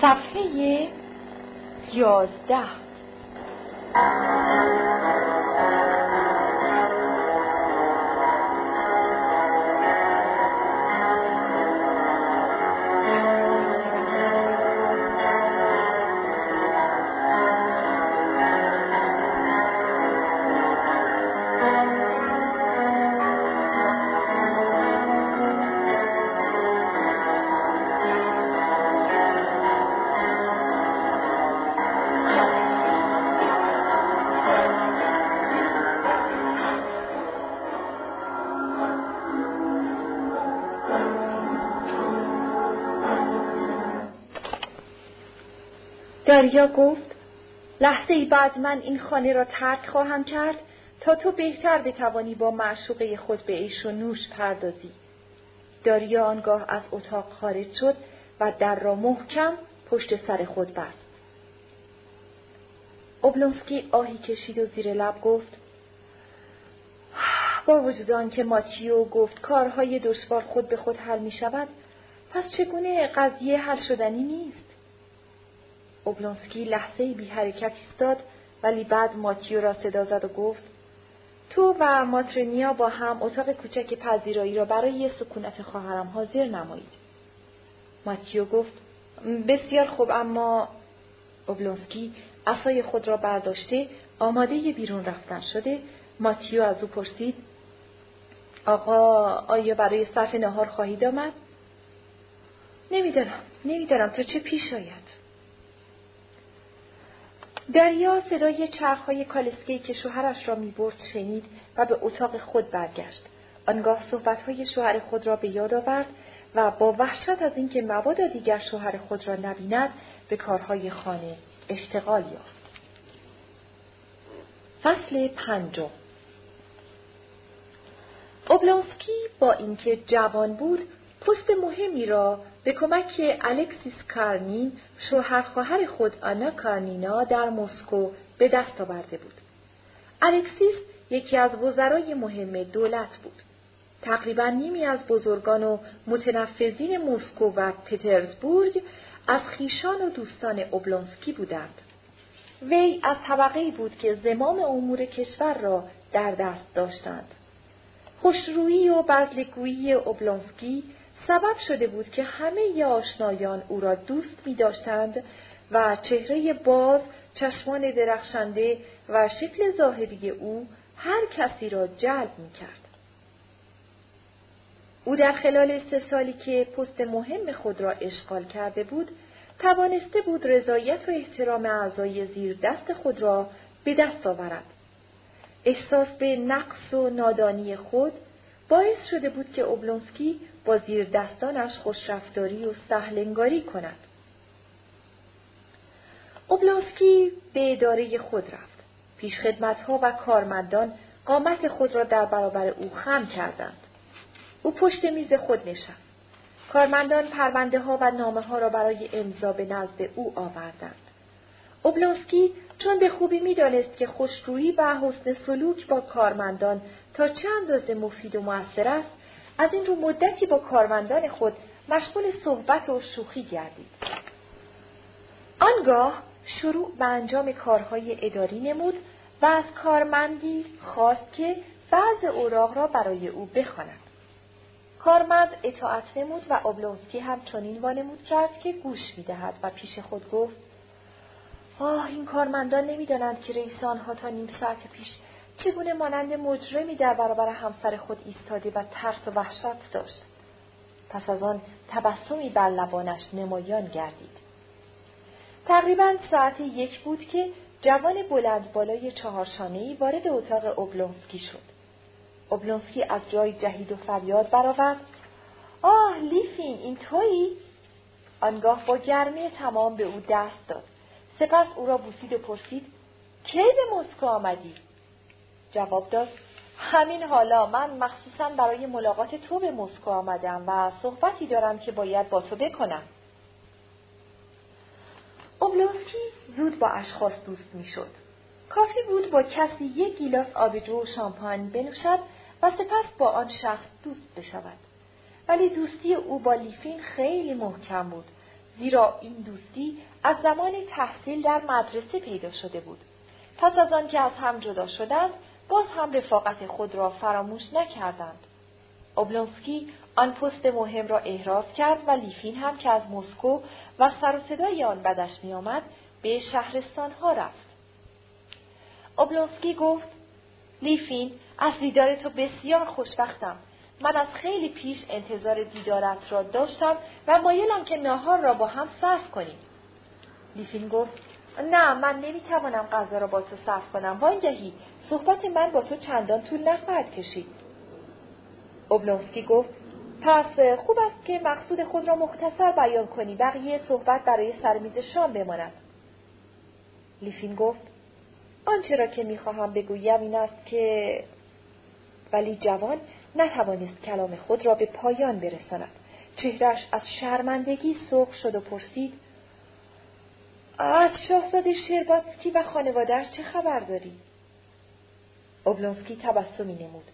صفحه یازده. دریا گفت لحظه بعد من این خانه را ترک خواهم کرد تا تو بهتر بتوانی با معشوقه خود به عیش و نوش پردازی. داریا آنگاه از اتاق خارج شد و در را محکم پشت سر خود بست. اوبلونسکی آهی کشید و زیر لب گفت با وجود که ماتیو گفت کارهای دشوار خود به خود حل می شود پس چگونه قضیه حل شدنی نیست؟ اوبلونسکی لحظه بی حرکت ایستاد ولی بعد ماتیو را صدا زد و گفت تو و ماترنیا با هم اتاق کوچک پذیرایی را برای سکونت خواهرم حاضر نمایید. ماتیو گفت بسیار خوب اما اوبلونسکی اصای خود را برداشته آماده بیرون رفتن شده ماتیو از او پرسید آقا آیا برای صرف نهار خواهید آمد؟ نمی‌دانم نمی‌دانم تا چه پیش آید دریا صدای چرخهای کالسکی که شوهرش را می‌برد شنید و به اتاق خود برگشت. آنگاه صحبتهای شوهر خود را به یاد آورد و با وحشت از اینکه مبادا دیگر شوهر خود را نبیند به کارهای خانه اشتغال یافت. فصل پنجم. اوبلانسکی با اینکه جوان بود پست مهمی را به کمک الکسیس کارنین شوهر خواهر خود آنا کارنینا در مسکو به دست آورده بود. الکسیس یکی از وزرای مهم دولت بود. تقریبا نیمی از بزرگان و متنفذین مسکو و پترزبورگ از خیشان و دوستان اوبلونسکی بودند. وی از طبقه بود که زمام امور کشور را در دست داشتند. خوشرویی و بزلگویی اوبلونسکی سبب شده بود که همه آشنایان او را دوست می داشتند و چهره باز، چشمان درخشنده و شکل ظاهری او هر کسی را جلب می کرد. او در خلال سه سالی که پست مهم خود را اشغال کرده بود، توانسته بود رضایت و احترام اعضای زیر دست خود را به دست آورد. احساس به نقص و نادانی خود باعث شده بود که اوبلونسکی با زیر دستانش خوشرفتاری و سهلنگاری کند. اوبلونسکی به اداره خود رفت. پیشخدمتها و کارمندان قامت خود را در برابر او خم کردند. او پشت میز خود نشست. کارمندان پرونده ها و نامه ها را برای امضا به نزد او آوردند. اوبلونسکی چون به خوبی می‌دانست که خوشرویی و حسن سلوک با کارمندان تا چه اندازه مفید و موثر است از این رو مدتی با کارمندان خود مشغول صحبت و شوخی گردید. آنگاه شروع به انجام کارهای اداری نمود و از کارمندی خواست که بعض اوراق را برای او بخواند. کارمند اطاعت نمود و اوبلونسکی هم چنین وانمود کرد که گوش می‌دهد و پیش خود گفت آه این کارمندان نمی‌دانند که رئیس آنها تا نیم ساعت پیش چگونه مانند مجرمی در برابر همسر خود ایستاده و ترس و وحشت داشت. پس از آن تبسمی بر لبانش نمایان گردید. تقریبا ساعت یک بود که جوان بلند بالای چهارشانهای وارد اتاق اوبلونسکی شد. اوبلونسکی از جای جهید و فریاد برآورد. آه لیفین این تویی؟ آنگاه با گرمی تمام به او دست داد. سپس او را بوسید و پرسید کی به مسکو آمدی؟ جواب داد همین حالا من مخصوصا برای ملاقات تو به مسکو آمدم و صحبتی دارم که باید با تو بکنم اوبلوسکی زود با اشخاص دوست می‌شد. کافی بود با کسی یک گیلاس آبجو و شامپاین بنوشد و سپس با آن شخص دوست بشود. ولی دوستی او با لیفین خیلی محکم بود زیرا این دوستی از زمان تحصیل در مدرسه پیدا شده بود. پس از آنکه از هم جدا شدند، باز هم رفاقت خود را فراموش نکردند. اوبلونسکی آن پست مهم را احراز کرد و لیفین هم که از مسکو و سر و صدای آن بدش میآمد به شهرستان ها رفت. اوبلونسکی گفت لیفین از دیدار تو بسیار خوشبختم. من از خیلی پیش انتظار دیدارت را داشتم و مایلم که ناهار را با هم صرف کنیم. لیفین گفت نه من نمی‌توانم غذا را با تو صرف کنم. وانگهی صحبت من با تو چندان طول نخواهد کشید. اوبلونسکی گفت پس خوب است که مقصود خود را مختصر بیان کنی. بقیه صحبت برای سرمیز شام بماند. لیفین گفت آنچه را که می‌خواهم بگویم این است که ولی جوان نتوانست کلام خود را به پایان برساند. چهرش از شرمندگی سرخ شد و پرسید از شاهزاده شرباتسکی و خانوادهش چه خبر داری؟ اوبلونسکی تبسمی نمود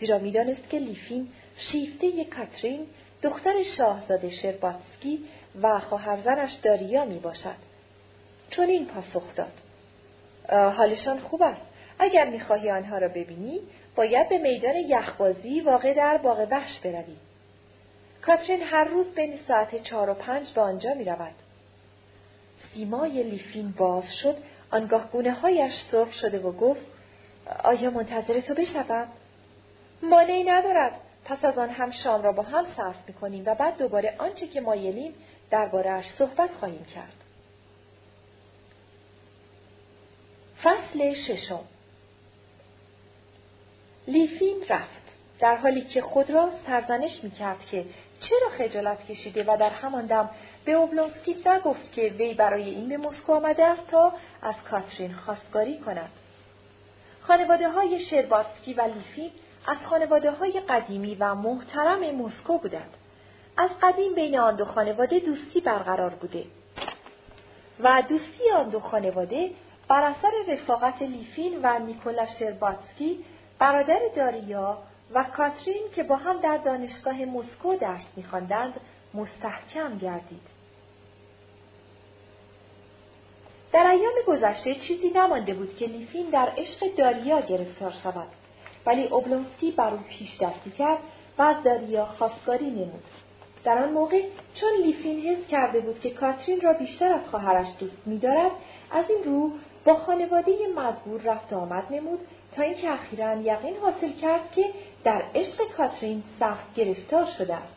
زیرا می‌دانست که لیفین شیفته کاترین دختر شاهزاده شرباتسکی و خواهرزنش داریا می باشد. چون این پاسخ داد. حالشان خوب است. اگر می‌خواهی آنها را ببینی باید به میدان یخبازی واقع در باغ وحش بروی. کاترین هر روز بین ساعت چهار و پنج به آنجا می رود. سیمای لیفین باز شد آنگاه گونه هایش سرخ شده و گفت آیا منتظر تو بشوم؟ مانعی ندارد. پس از آن هم شام را با هم صرف می‌کنیم و بعد دوباره آنچه که مایلیم دربارهاش صحبت خواهیم کرد. فصل ششم. لیفین رفت در حالی که خود را سرزنش می‌کرد که چرا خجالت کشیده و در همان دم به اوبلونسکی نگفت که وی برای این به مسکو آمده است تا از کاترین خواستگاری کند. خانواده های شرباتسکی و لیفین از خانواده های قدیمی و محترم مسکو بودند. از قدیم بین آن دو خانواده دوستی برقرار بوده. و دوستی آن دو خانواده بر اثر رفاقت لیفین و نیکولا شرباتسکی برادر داریا و کاترین که با هم در دانشگاه مسکو درس میخواندند مستحکم گردید. در ایام گذشته چیزی نمانده بود که لیفین در عشق داریا گرفتار شود. ولی اوبلونسکی بر او پیش دستی کرد و از داریا خواستگاری نمود. در آن موقع چون لیفین حس کرده بود که کاترین را بیشتر از خواهرش دوست میدارد از این رو با خانواده مزبور رفت آمد نمود تا اینکه اخیرا یقین حاصل کرد که در عشق کاترین سخت گرفتار شده است.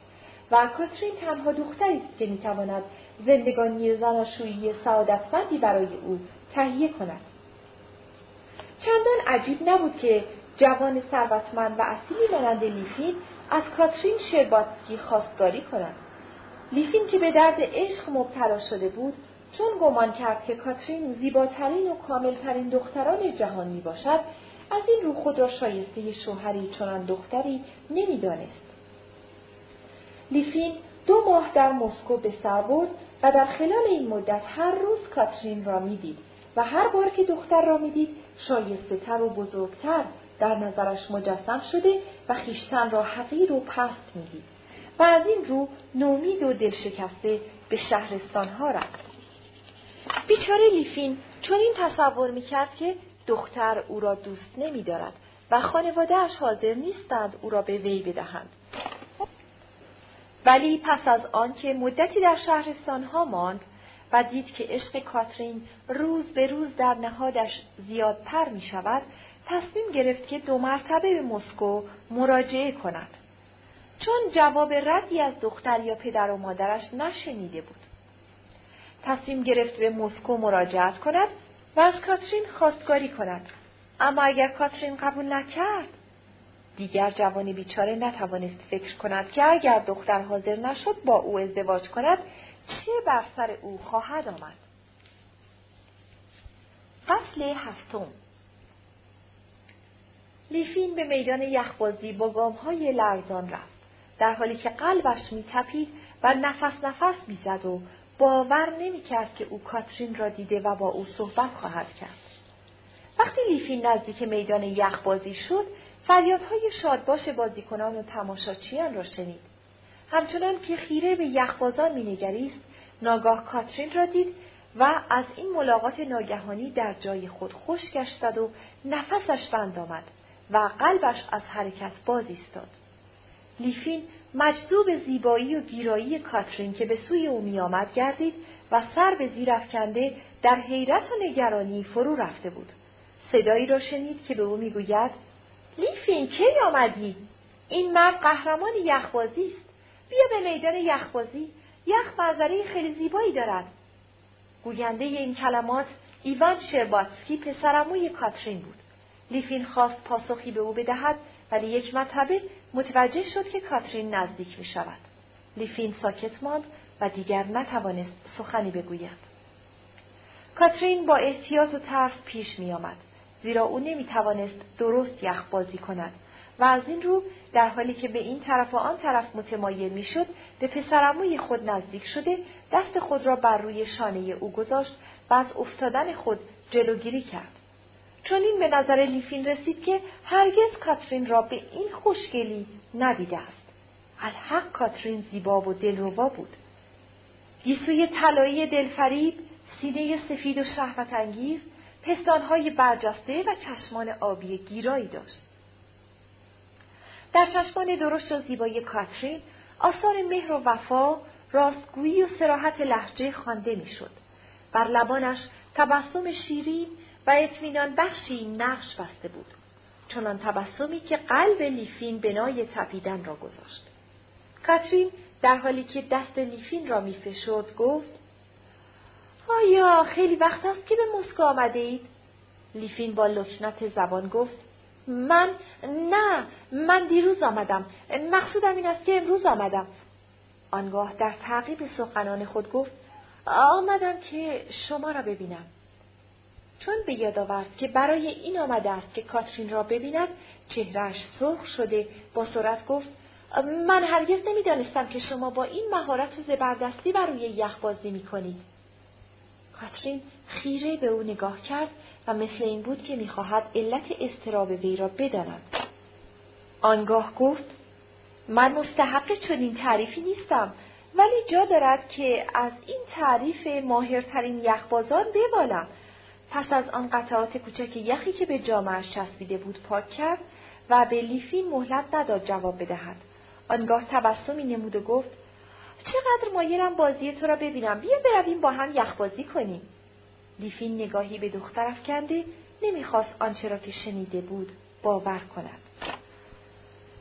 و کاترین تنها دختری است که می‌تواند زندگانی زناشویی سعادتمندی برای او تهیه کند. چندان عجیب نبود که جوان ثروتمند و اصیلی مانند لیفین از کاترین شرباتسکی خواستگاری کند. لیفین که به درد عشق مبتلا شده بود چون گمان کرد که کاترین زیباترین و کاملترین دختران جهان می باشد از این رو خود را شایسته شوهری چنان دختری نمی‌دانست. لیفین دو ماه در مسکو به سر برد و در خلال این مدت هر روز کاترین را می‌دید و هر بار که دختر را می‌دید شایسته تر و بزرگتر در نظرش مجسم شده و خیشتن را حقیر و پست می‌دید. و از این رو نومید و دلشکسته به شهرستان ها رفت. بیچاره لیفین چون این تصور می‌کرد که دختر او را دوست نمیدارد و خانوادهاش حاضر نیستند او را به وی بدهند. ولی پس از آنکه مدتی در شهرستان ها ماند و دید که عشق کاترین روز به روز در نهادش زیادتر می شود تصمیم گرفت که دو مرتبه به مسکو مراجعه کند. چون جواب ردی از دختر یا پدر و مادرش نشنیده بود. تصمیم گرفت به مسکو مراجعت کند و از کاترین خواستگاری کند. اما اگر کاترین قبول نکرد دیگر جوان بیچاره نتوانست فکر کند که اگر دختر حاضر نشد با او ازدواج کند چه بر سر او خواهد آمد؟ فصل هفتم. لیفین به میدان یخبازی با گامهای لرزان رفت در حالی که قلبش میتپید و نفس نفس می‌زد و باور نمی‌کرد که او کاترین را دیده و با او صحبت خواهد کرد. وقتی لیفین نزدیک میدان یخبازی شد فریادهای شادباش بازیکنان و تماشاچیان را شنید همچنان که خیره به یخبازان مینگریست ناگاه کاترین را دید و از این ملاقات ناگهانی در جای خود خوش گشتد و نفسش بند آمد و قلبش از حرکت باز ایستاد. لیفین مجذوب زیبایی و گیرایی کاترین که به سوی او میآمد گردید و سر به زیر افکنده در حیرت و نگرانی فرو رفته بود. صدایی را شنید که به او می‌گوید لیفین کی آمدی؟ این مرد قهرمان یخبازی است. بیا به میدان یخبازی. یخ منظره خیلی زیبایی دارد. گوینده این کلمات ایوان شرباتسکی پسرموی کاترین بود. لیفین خواست پاسخی به او بدهد ولی یک مرتبه متوجه شد که کاترین نزدیک می شود. لیفین ساکت ماند و دیگر نتوانست سخنی بگوید. کاترین با احتیاط و ترس پیش می آمد. زیرا او نمی توانست درست یخ بازی کند و از این رو در حالی که به این طرف و آن طرف متمایل می‌شد به پسرموی خود نزدیک شده دست خود را بر روی شانه او گذاشت و از افتادن خود جلوگیری کرد. چون این به نظر لیفین رسید که هرگز کاترین را به این خوشگلی ندیده است. الحق کاترین زیبا و دلروا بود. گیسوی طلایی دلفریب سینه سفید و شهوت انگیز پستانهای برجسته و چشمان آبی گیرایی داشت. در چشمان درشت و زیبای کاترین آثار مهر و وفا راستگویی و سراحت لحجه خوانده می‌شد. بر لبانش تبسم شیرین و اطمینان بخشی نقش بسته بود چنان تبسمی که قلب لیفین بنای تپیدن را گذاشت. کاترین در حالی که دست لیفین را میفشرد گفت آیا خیلی وقت است که به مسکو آمده اید؟ لیفین با لکنت زبان گفت من نه من دیروز آمدم. مقصودم این است که امروز آمدم. آنگاه در تعقیب سخنان خود گفت آمدم که شما را ببینم. چون به یاد آورد که برای این آمده است که کاترین را ببیند چهرهش سرخ شده با سرعت گفت من هرگز نمی‌دانستم که شما با این مهارت و زبردستی بر روی یخ بازی می‌کنید. کاترین خیره به او نگاه کرد و مثل این بود که می‌خواهد علت استراب وی را بداند. آنگاه گفت من مستحق چنین تعریفی نیستم ولی جا دارد که از این تعریف ماهرترین یخبازان ببالم. پس از آن قطعات کوچک یخی که به جامعش چسبیده بود پاک کرد و به لیفین مهلت نداد جواب بدهد. آنگاه تبسمی نمود و گفت چقدر مایلم بازی تو را ببینم. بیا برویم با هم یخبازی کنیم. لیفین نگاهی به دختر افکنده نمی‌خواست آنچه را که شنیده بود باور کند.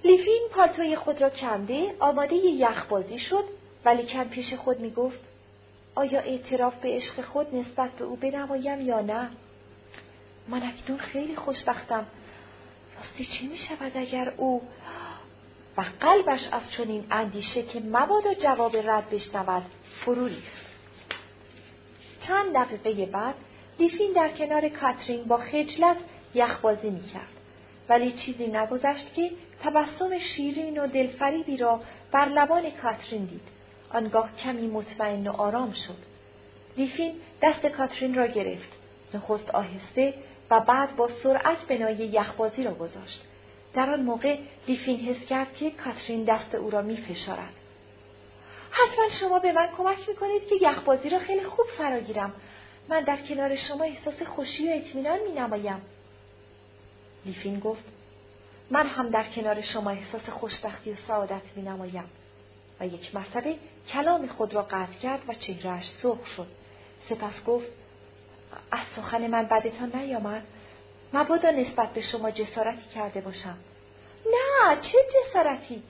لیفین پالتوی خود را کنده آماده یخبازی شد ولی کم پیش خود می‌گفت آیا اعتراف به عشق خود نسبت به او بنمایم یا نه؟ من اکنون خیلی خوشبختم. راستی چه می شود اگر او و قلبش از چنین اندیشه که مبادا جواب رد بشنود فرو ریخت چند دقیقه بعد لیفین در کنار کاترین با خجلت یخبازی می کرد. ولی چیزی نگذشت که تبسم شیرین و دلفریبی را بر لبان کاترین دید. آنگاه کمی مطمئن و آرام شد. لیفین دست کاترین را گرفت. نخست آهسته و بعد با سرعت بنای یخبازی را گذاشت. در آن موقع لیفین حس کرد که کاترین دست او را می فشارد. حتما شما به من کمک می‌کنید که یخبازی را خیلی خوب فراگیرم من در کنار شما احساس خوشی و اطمینان می نمایم. لیفین گفت من هم در کنار شما احساس خوشبختی و سعادت می نمایم. و یک مرتبه کلام خود را قطع کرد و چهرهش سرخ شد. سپس گفت از سخن من بدتان نیامد مبادا نسبت به شما جسارتی کرده باشم. نه چه جسارتی؟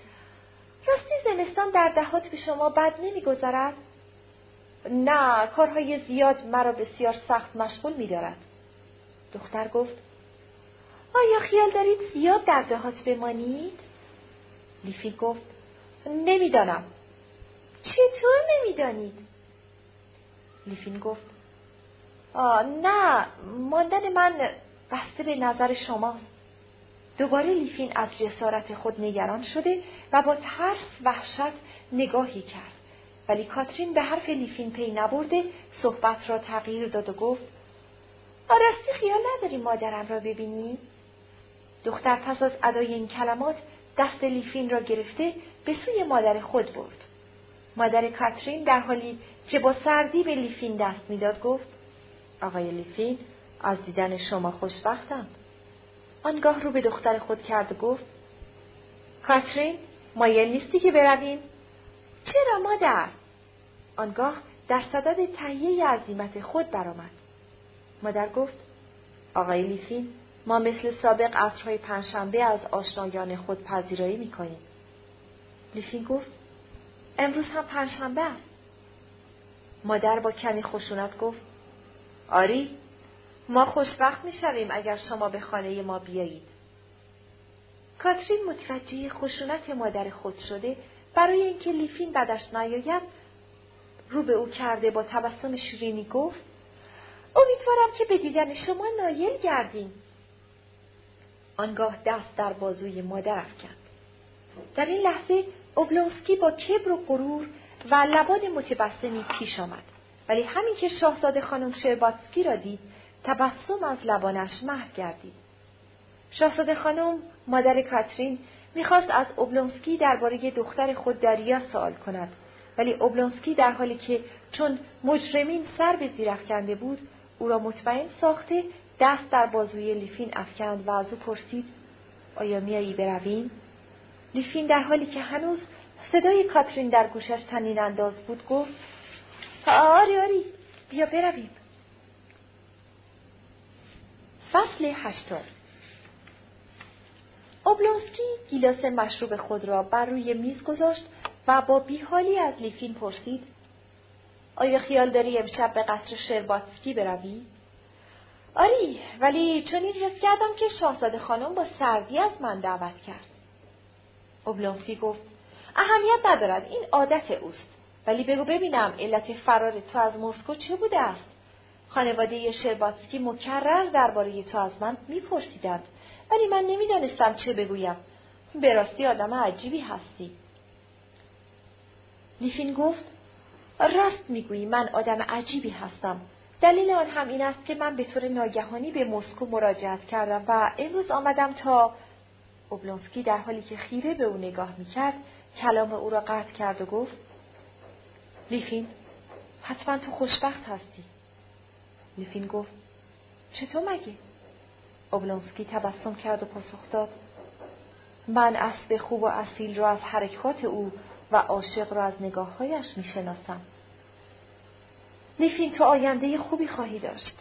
راستی زمستان در دهات به شما بد نمیگذرد؟ نه کارهای زیاد مرا بسیار سخت مشغول میدارد. دختر گفت آیا خیال دارید زیاد در دهات بمانید؟ لیفی گفت نمی‌دانم. چطور نمی‌دانید؟ لیفین گفت آه نه ماندن من بسته به نظر شماست دوباره لیفین از جسارت خود نگران شده و با ترس وحشت نگاهی کرد ولی کاترین به حرف لیفین پی نبرده صحبت را تغییر داد و گفت آراستی خیال نداری مادرم را ببینی؟ دختر پس از ادای این کلمات دست لیفین را گرفته به سوی مادر خود برد. مادر کاترین در حالی که با سردی به لیفین دست می‌داد گفت آقای لیفین از دیدن شما خوشبختم. آنگاه رو به دختر خود کرد و گفت کاترین مایل نیستی که برویم. چرا مادر؟ آنگاه در صدد تهیه عزیمت خود برآمد. مادر گفت آقای لیفین ما مثل سابق عصرهای پنجشنبه از آشنایان خود پذیرایی می‌کنیم. لیفین گفت امروز هم پنجشنبه است. مادر با کمی خشونت گفت آری ما خوشبخت می‌شویم اگر شما به خانه ما بیایید. کاترین متوجه خشونت مادر خود شده. برای اینکه لیفین بدش نیاید رو به او کرده با تبسم شیرینی گفت امیدوارم که به دیدن شما نایل گردیم. آنگاه دست در بازوی مادر افکند. در این لحظه اوبلونسکی با کبر و غرور و لبان متبسمی پیش آمد. ولی همین که شاهزاده خانم شرباتسکی را دید تبسم از لبانش محو گردید. شاهزاده خانم مادر کاترین می‌خواست از اوبلونسکی درباره دختر خود دریا سوال کند. ولی اوبلونسکی در حالی که چون مجرمین سر به زیر افکنده بود او را مطمئن ساخته دست در بازوی لیفین افکند و از او پرسید آیا میایی برویم؟ لیفین در حالی که هنوز صدای کاترین در گوشش تنین انداز بود گفت آری آری بیا برویم. فصل هشتم اوبلونسکی گیلاس مشروب خود را بر روی میز گذاشت و با بیحالی از لیفین پرسید آیا خیال داری امشب به قصر شرباتسکی بروی؟ آری ولی چون این حس کردم که شاهزاده خانم با سردی از من دعوت کرد. اوبلونسکی گفت اهمیت ندارد این عادت اوست. ولی بگو ببینم علت فرار تو از مسکو چه بوده است؟ خانواده شرباتسکی مکرر درباره تو از من میپرسیدند. ولی من نمی‌دانستم چه بگویم. به راستی آدم عجیبی هستی. لیفین گفت راست می‌گویی من آدم عجیبی هستم. دلیل آن هم این است که من به طور ناگهانی به مسکو مراجعت کردم و امروز آمدم تا اوبلونسکی در حالی که خیره به او نگاه می‌کرد کلام او را قطع کرد و گفت لیفین حتما تو خوشبخت هستی. لیفین گفت چطور مگه؟ اوبلونسکی تبسم کرد و پاسخ داد من اسب خوب و اصیل را از حرکات او و عاشق را از نگاههایش می‌شناسم. لیفین تو آینده خوبی خواهی داشت.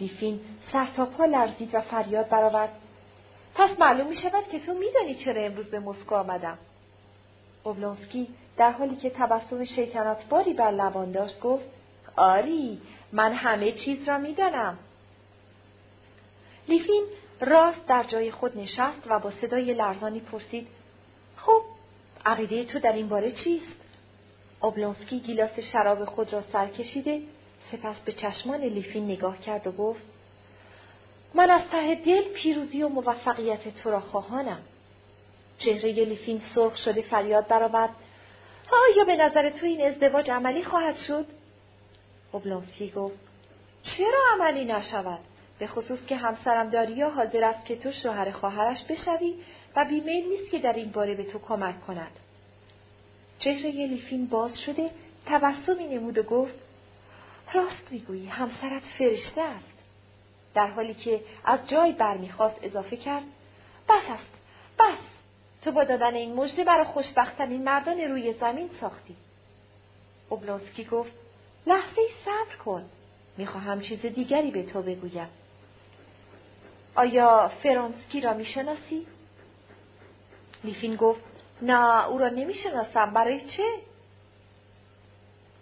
لیفین سر تا پا لرزید و فریاد برآورد. پس معلوم می شود که تو میدانی چرا امروز به مسکو آمدم. اوبلونسکی در حالی که تبسم شیطنت باری بر لبان داشت گفت آری من همه چیز را می‌دانم. لیفین راست در جای خود نشست و با صدای لرزانی پرسید خب عقیده تو در این باره چیست؟ اوبلونسکی گیلاس شراب خود را سر کشیده سپس به چشمان لیفین نگاه کرد و گفت من از ته دل پیروزی و موفقیت تو را خواهانم. چهره لیفین سرخ شده فریاد برآورد آیا به نظر تو این ازدواج عملی خواهد شد؟ اوبلونسکی گفت چرا عملی نشود؟ به خصوص که همسرم داریا حاضر است که تو شوهر خواهرش بشوی و بیمیل نیست که در این باره به تو کمک کند. چهره لیفین باز شده تبسمی نمود و گفت راست می‌گویی همسرت فرشته است. در حالی که از جای برمیخواست اضافه کرد بس است بس. تو با دادن این مژده برای خوشبختترین مردان روی زمین ساختی. اوبلونسکی گفت لحظه صبر کن. می‌خواهم چیز دیگری به تو بگویم. آیا فرانسکی را می‌شناسی؟ لیفین گفت نه او را نمی‌شناسم. برای چه؟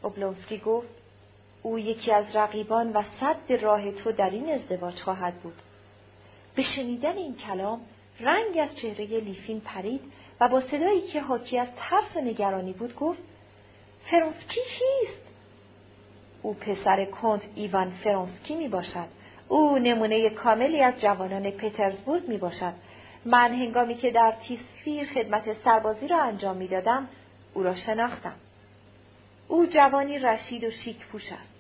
اوبلونسکی گفت او یکی از رقیبان و صد راه تو در این ازدواج خواهد بود. به شنیدن این کلام رنگ از چهره لیفین پرید و با صدایی که حاکی از ترس و نگرانی بود گفت فرانسکی کیست؟ او پسر کنت ایوان فرانسکی می باشد او نمونه کاملی از جوانان پترزبورگ می باشد من هنگامی که در تیسفیر خدمت سربازی را انجام می دادم او را شناختم. او جوانی رشید و شیک پوش است.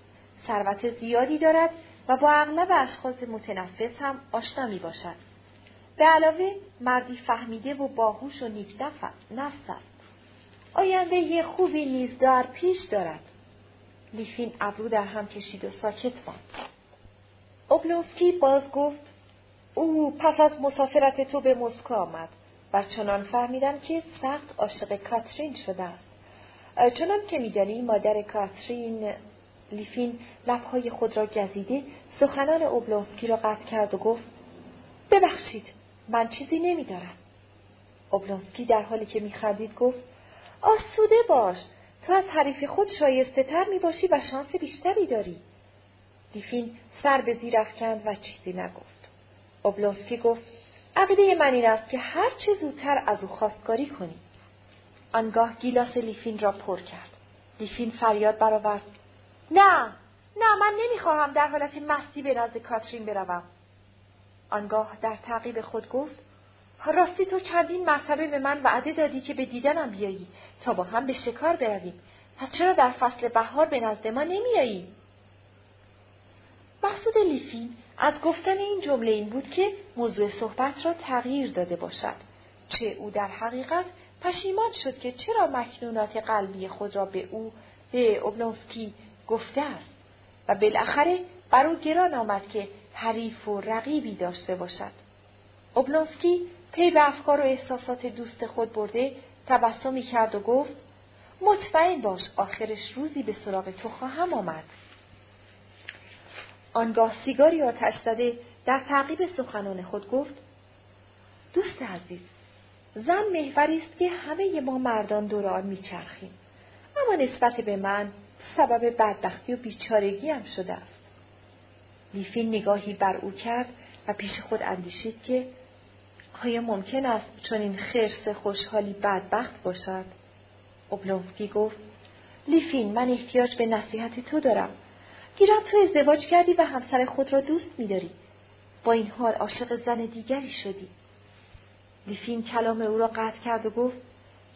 ثروت زیادی دارد و با اغلب اشخاص متنفس هم آشنا می باشد به علاوه مردی فهمیده و باهوش و نیک نفس است. آینده یه خوبی نیز در پیش دارد. لیفین ابرو در هم کشید و ساکت ماند. اوبلونسکی باز گفت او پس از مسافرت تو به مسکو آمد و چنان فهمیدم که سخت عاشق کاترین شده است. چنان که میدانی مادر کاترین لیفین لبهای خود را گزیده سخنان اوبلونسکی را قطع کرد و گفت ببخشید من چیزی نمیدارم اوبلونسکی در حالی که میخندید گفت آسوده باش تو از حریف خود شایسته تر می باشی و شانس بیشتری داری. لیفین سر به زیر افکند و چیزی نگفت. اوبلونسکی گفت عقیده من این است که هر چه زودتر از او خواستگاری کنی. آنگاه گیلاس لیفین را پر کرد. لیفین فریاد برآورد. نه نه من نمی‌خواهم در حالت مستی به نزد کاترین بروم. آنگاه در تعقیب خود گفت راستی تو چندین مرتبه به من وعده دادی که به دیدنم بیایی تا با هم به شکار برویم. پس چرا در فصل بهار به نزد ما نمیایی؟ مقصود لیفین از گفتن این جمله این بود که موضوع صحبت را تغییر داده باشد. چه او در حقیقت پشیمان شد که چرا مکنونات قلبی خود را به او به اوبلونسکی گفته است و بالاخره بر او گران آمد که حریف و رقیبی داشته باشد. اوبلونسکی پی به افکار و احساسات دوست خود برده تبسمی کرد و گفت مطمئن باش آخرش روزی به سراغ تو خواهم آمد. آنگاه سیگاری آتش زده در تعقیب سخنان خود گفت دوست عزیز زن محوری است که همه ما مردان دور آن میچرخیم اما نسبت به من سبب بدبختی و بیچارگی هم شده است لیفین نگاهی بر او کرد و پیش خود اندیشید که آیا ممکن است چون این خرس خوشحالی بدبخت باشد؟ اوبلونسکی گفت لیفین من احتیاج به نصیحت تو دارم. گیرم تو ازدواج کردی و همسر خود را دوست میداری. با این حال عاشق زن دیگری شدی. لیفین کلام او را قطع کرد و گفت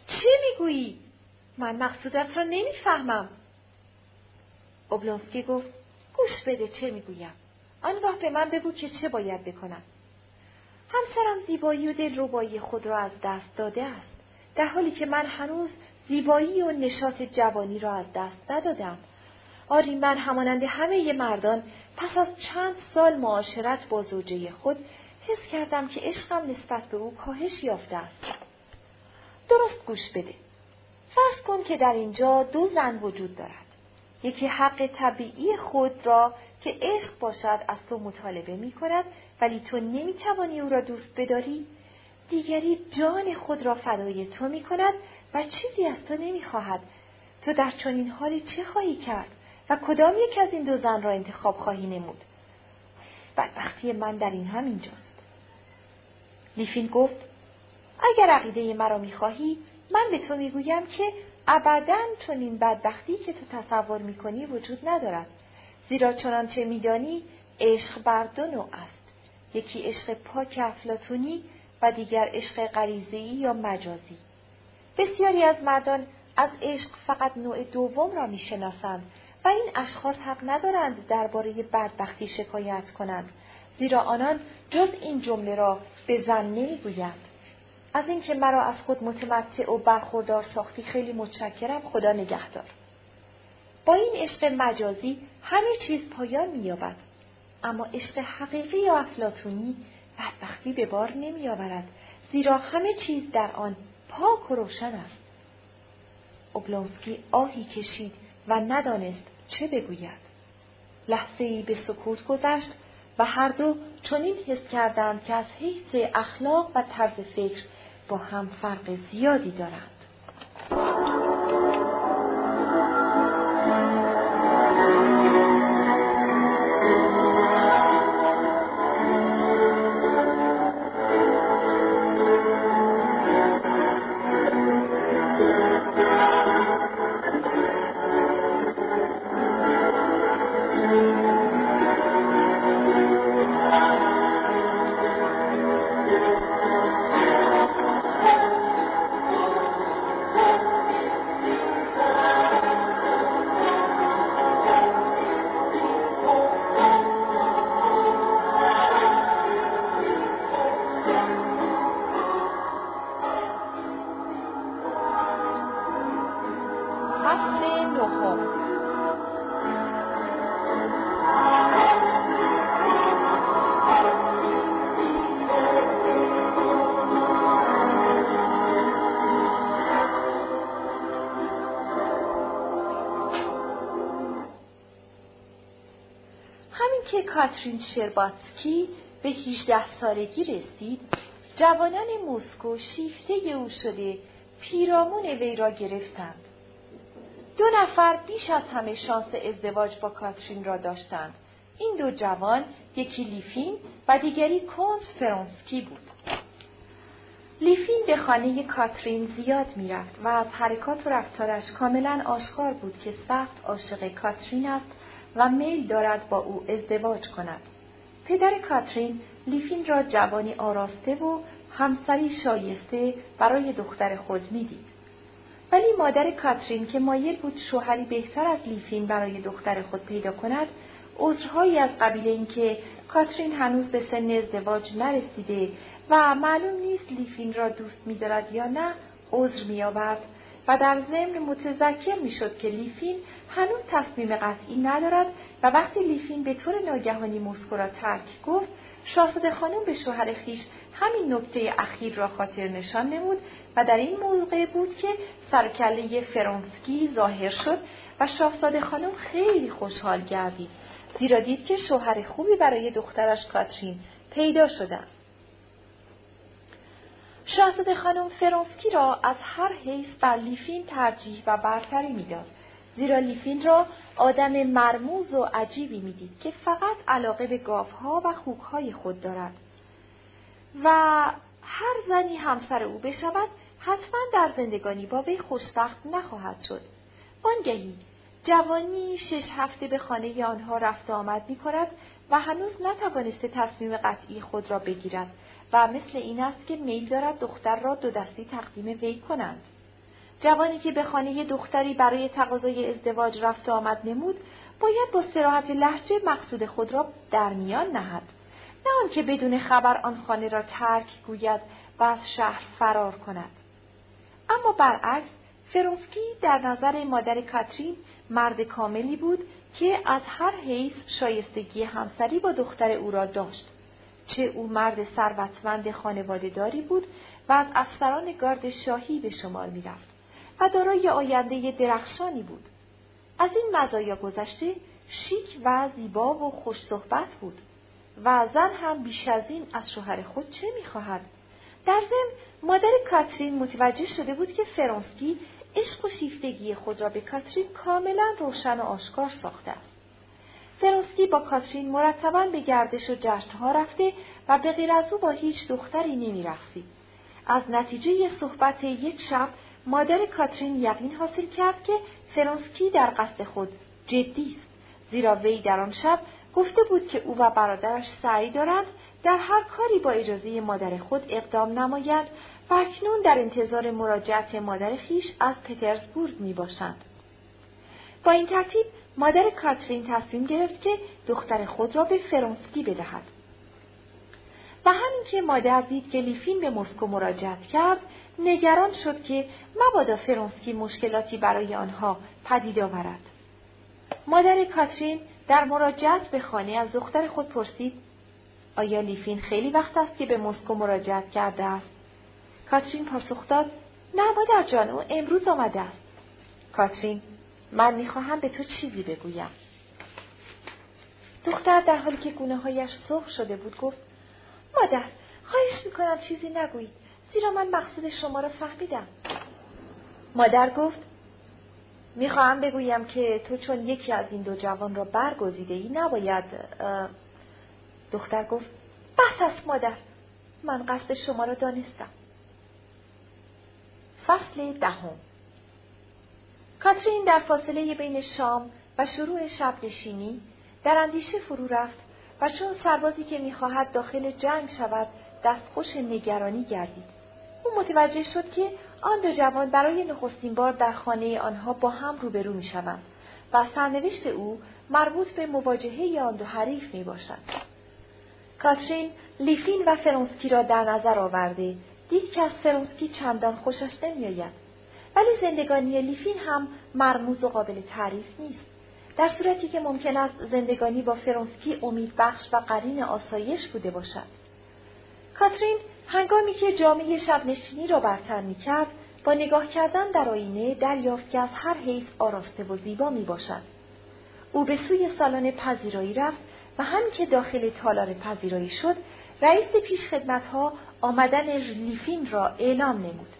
چه می‌گویی؟ من مقصودت را نمی‌فهمم. اوبلونسکی گفت گوش بده چه می‌گویم. آنگاه به من بگو که چه باید بکنم. همسرم زیبایی و دلربایی خود را از دست داده است. در حالی که من هنوز زیبایی و نشاط جوانی را از دست ندادم. آری من همانند همه مردان پس از چند سال معاشرت با زوجه خود حس کردم که عشقم نسبت به او کاهش یافته است. درست گوش بده. فرض کن که در اینجا دو زن وجود دارد. یکی حق طبیعی خود را که عشق باشد از تو مطالبه می کند ولی تو نمی توانی او را دوست بداری. دیگری جان خود را فدای تو می کند و چیزی از تو نمی خواهد تو در چنین حالی چه خواهی کرد؟ و کدام یک از این دو زن را انتخاب خواهی نمود؟ بدبختی من در این هم اینجاست لیفین گفت اگر عقیده مرا می‌خواهی من به تو می‌گویم که ابدا چنین بدبختی که تو تصور می‌کنی وجود ندارد. زیرا چنانچه میدانی عشق بر دو نوع است. یکی عشق پاک افلاتونی و دیگر عشق غریزهای یا مجازی. بسیاری از مردان از عشق فقط نوع دوم را می‌شناسند و این اشخاص حق ندارند درباره بدبختی شکایت کنند زیرا آنان جز این جمله را به زن نمی‌گویند. از اینکه مرا از خود متمتع و برخوردار ساختی خیلی متشکرم خدا نگهدار. با این عشق مجازی همه چیز پایان مییابد. اما عشق حقیقی یا افلاتونی بدبختی به بار نمیآورد زیرا همه چیز در آن پاک و روشن است. اوبلونسکی آهی کشید و ندانست چه بگوید. لحظه ای به سکوت گذشت و هر دو چنین حس کردند که از حیث اخلاق و طرز فکر با هم فرق زیادی دارند. کاترین شرباتسکی به 18 سالگی رسید. جوانان موسکو شیفته او شده پیرامون وی را گرفتند. دو نفر بیش از همه شانس ازدواج با کاترین را داشتند. این دو جوان یکی لیفین و دیگری کنت فرانسکی بود. لیفین به خانه کاترین زیاد می‌رفت و از حرکات و رفتارش کاملا آشکار بود که سخت عاشق کاترین است و میل دارد با او ازدواج کند. پدر کاترین لیفین را جوانی آراسته و همسری شایسته برای دختر خود می‌دید. ولی مادر کاترین که مایل بود شوهری بهتر از لیفین برای دختر خود پیدا کند عذرهایی از قبیل اینکه کاترین هنوز به سن ازدواج نرسیده و معلوم نیست لیفین را دوست می‌دارد یا نه عذر میآورد و در ضمن متذکر می‌شد که لیفین هنوز تصمیم قطعی ندارد و وقتی لیفین به طور ناگهانی مسکو را ترک گفت شاهزاده خانم به شوهر خیش همین نکته اخیر را خاطر نشان نمود و در این موقع بود که سرکله فرانسکی ظاهر شد و شاهزاده خانم خیلی خوشحال گردید زیرا دید که شوهر خوبی برای دخترش کاترین پیدا شده است شاهزاده خانم فرانسکی را از هر حیث بر لیفین ترجیح و برتری می‌داد. زیرا لیفین را آدم مرموز و عجیبی می‌دید که فقط علاقه به گاوها و خوکهای خود دارد. و هر زنی همسر او بشود حتما در زندگانی با وی خوشبخت نخواهد شد. وانگهی جوانی شش هفته به خانه آنها رفت آمد می کند و هنوز نتوانسته تصمیم قطعی خود را بگیرد و مثل این است که میل دارد دختر را دو دستی تقدیم وی کنند. جوانی که به خانه دختری برای تقاضای ازدواج رفت آمد نمود باید با سراحت لحجه مقصود خود را در میان نهد نه آنکه بدون خبر آن خانه را ترک گوید و از شهر فرار کند اما برعکس فرونسکی در نظر مادر کاترین مرد کاملی بود که از هر حیث شایستگی همسری با دختر او را داشت. چه او مرد ثروتمند خانواده داری بود و از افسران گارد شاهی به شمار می‌رفت و دارای آینده درخشانی بود. از این مزایا گذشته شیک و زیبا و خوش صحبت بود و زن هم بیش از این از شوهر خود چه می‌خواهد؟ در ضمن مادر کاترین متوجه شده بود که فرانسکی عشق و شیفتگی خود را به کاترین کاملا روشن و آشکار ساخته است. فرانسکی با کاترین مرتبا به گردش و جشنها رفته و به غیر از او با هیچ دختری نمیرقصید از نتیجه صحبت یک شب مادر کاترین یقین حاصل کرد که فرانسکی در قصد خود جدی است. زیرا وی در آن شب گفته بود که او و برادرش سعی دارند در هر کاری با اجازه مادر خود اقدام نمایند و اکنون در انتظار مراجعت مادر خیش از پترزبورگ می باشند. با این ترتیب مادر کاترین تصمیم گرفت که دختر خود را به فرانسکی بدهد. و همین که مادر دید که لیفین به مسکو مراجعت کرد نگران شد که مبادا فرانسکی مشکلاتی برای آنها پدید آورد. مادر کاترین در مراجعت به خانه از دختر خود پرسید آیا لیفین خیلی وقت است که به مسکو مراجعت کرده است؟ کاترین پاسخ داد نه مادر جان او امروز آمده است. کاترین من می‌خواهم به تو چیزی بگویم. دختر در حالی که گونه هایش سرخ شده بود گفت مادر خواهش می‌کنم چیزی نگویید زیرا من مقصود شما را فهمیدم. مادر گفت می‌خواهم بگویم که تو چون یکی از این دو جوان را برگزیده ای نباید دختر گفت بحث است مادر من قصد شما را دانستم فصل دهم کاترین در فاصله بین شام و شروع شب نشینی در اندیشه فرو رفت و چون سربازی که می‌خواهد داخل جنگ شود دستخوش نگرانی گردید او متوجه شد که آن دو جوان برای نخستین بار در خانه آنها با هم روبرو می‌شوند و سرنوشت او مربوط به مواجهه آن دو حریف می باشد. کاترین لیفین و فرانسکی را در نظر آورده دید که از فرانسکی چندان خوشش نمیآید. ولی زندگانی لیفین هم مرموز و قابل تعریف نیست. در صورتی که ممکن است زندگانی با فرانسکی امید بخش و قرین آسایش بوده باشد. کاترین هنگامی که جامعه شبنشینی را برتر می کرد با نگاه کردن در آینه دریافت که از هر حیث آراسته و زیبا می باشد. او به سوی سالن پذیرایی رفت و هم که داخل تالار پذیرایی شد رئیس پیشخدمت ها آمدن لیفین را اعلام نمود.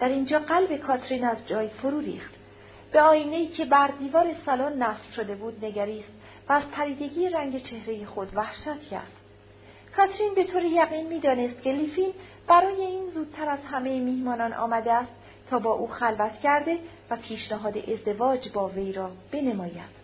در اینجا قلب کاترین از جای فرو ریخت. به آینه که بر دیوار سالن نصب شده بود نگریست و از پریدگی رنگ چهره خود وحشت کرد. کاترین به طور یقین می‌دانست که لیفین برای این زودتر از همه میهمانان آمده است تا با او خلوت کرده و پیشنهاد ازدواج با وی را بنماید.